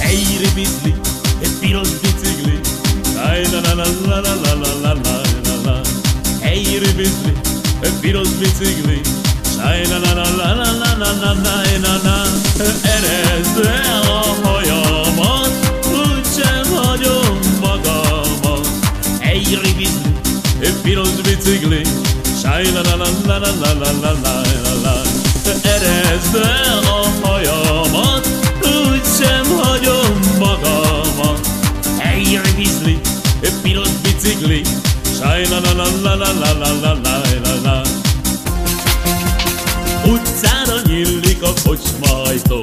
Egy bizli, egy piros bicikli, la la la la la la la la la la la Egy bizli, egy piros bicikli, la la la la la la la la la la la Erezd el a la la la la la la la la Utcára nyílik a kocsmajtó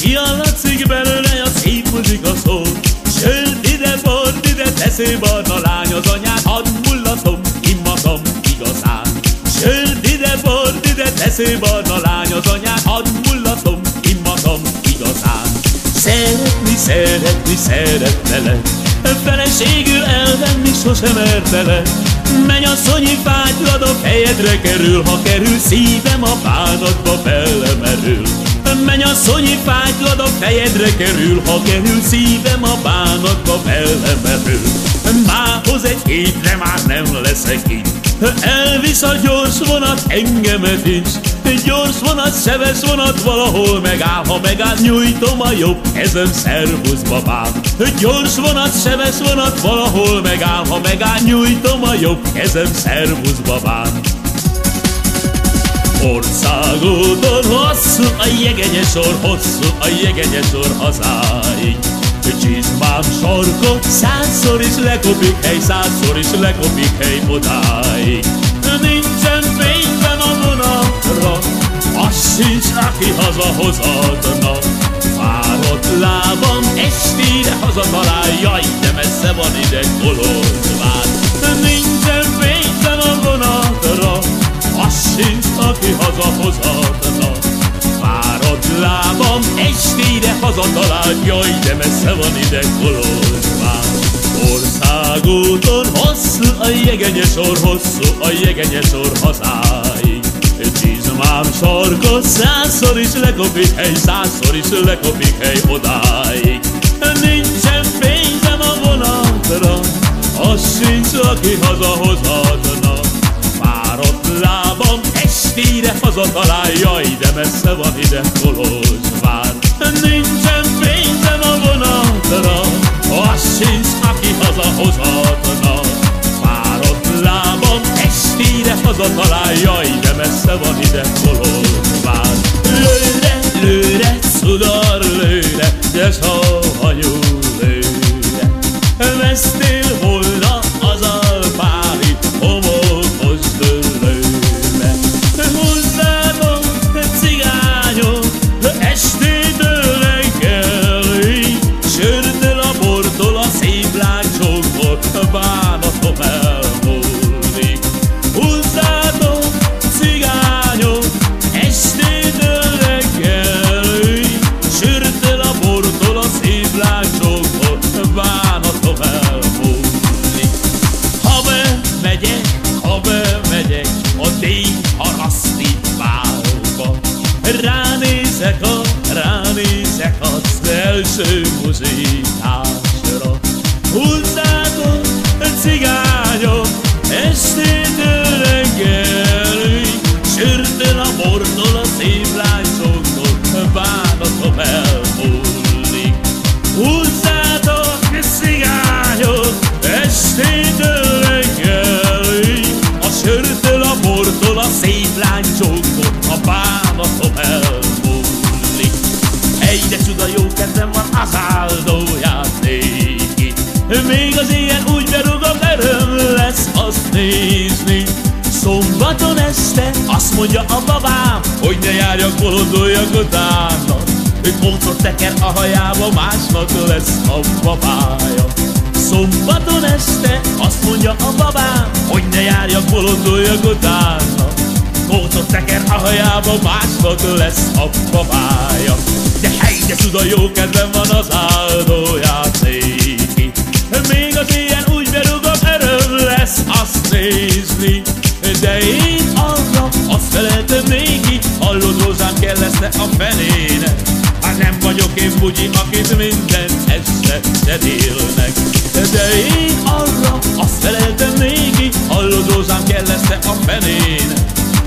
Kialatszik belőle a szép muzsika szó Sőt, ide, bort, ide, teszé barna lány az anyát Hadd mullatom ki magam igazán Sőt, ide, bort, ide, teszé barna lány az anyát Hadd mullatom ki magam igazán Szeretni, szeretni, szerettelek Feleségül elvenni sosem értelek Mennyasszonyi fátyladok helyedre kerül Ha kerül szívem a bánatba felemerül Mennyasszonyi fátyladok fejedre kerül Ha kerül szívem a bánatba felemerül Mához egy hétre már nem leszek itt. Elvisz a gyors vonat engemet is Gyors vonat, szeves vonat valahol megáll. Ha megáll, nyújtom a jobb. Kezem, szervusz babám Gyors vonat, szeves vonat valahol megáll. Ha megáll, nyújtom a jobb. Kezem, szervusz babám Országúton hosszú a jegenyes sor, hosszú a jegenyes sor hazáig. Csizmám sarkot százszor is lekopik hely, százszor is lekopik hely odáig. Nincsen az sincs, aki hazahozatna. Fáradt lábam estére hazatalál, jaj, de messze van ide Kolozsvár. Nincsen fényben a vonatra, az sincs, aki hazahozatna. Fáradt lábam estére hazatalál, jaj, de messze van ide Kolozsvár. Országúton hosszú a jegenye sor, hosszú a jegenye sor hazáig Csizmám sarka százszor is lekopik hely, százszor is lekopik hely odáig. Nincsen pénzem a vonatra, az sincs, aki hazahozhatna. Fáradt lábam estére hazatalál, jaj, de messze van ide Kolozsvár. Nincsen pénzem a vonatra, az sincs, aki hazahozhatna estére hazatalál, jaj, de messze van ide Kolozsvár. Lőre, lőre, szudar lőre, de savanyú lőre. Vesztél első muzsikásra Húzzátok, cigányok, estétől reggelig Sörtől a bortól Még az ilyen úgy berugom, öröm lesz azt nézni. Szombaton este azt mondja a babám Hogy ne járjak, bolondoljak utána. Kócot teker a hajába, másnak lesz a babája. Szombaton este azt mondja a babám Hogy ne járjak, bolondoljak utána. Kócot teker a hajába, másnak lesz a babája. De hely, de csuda jó kedvem van az áldóját néki Még az ilyen úgy berugom, öröm lesz azt nézni. De én arra azt feleltem néki Hallod Hallod kell lesz a fenének. Hát nem vagyok én bugyi, akit minden este cserélnek De én arra azt feleltem néki Hallod kell lesz a fenének.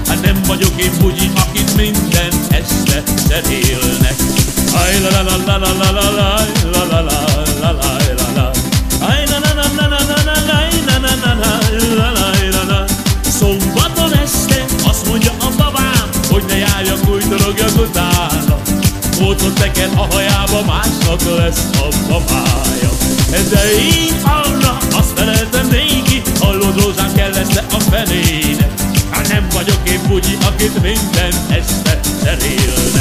Hát nem vagyok én bugyi, akit minden este cserélnek Aj la dorogjak utána. Mócot neked a hajába másnak lesz a mamája. De én arra azt feleltem néki, hallod rózsám kell lesz a fenének. Hát nem vagyok én bugyi, akit minden este szerélnek.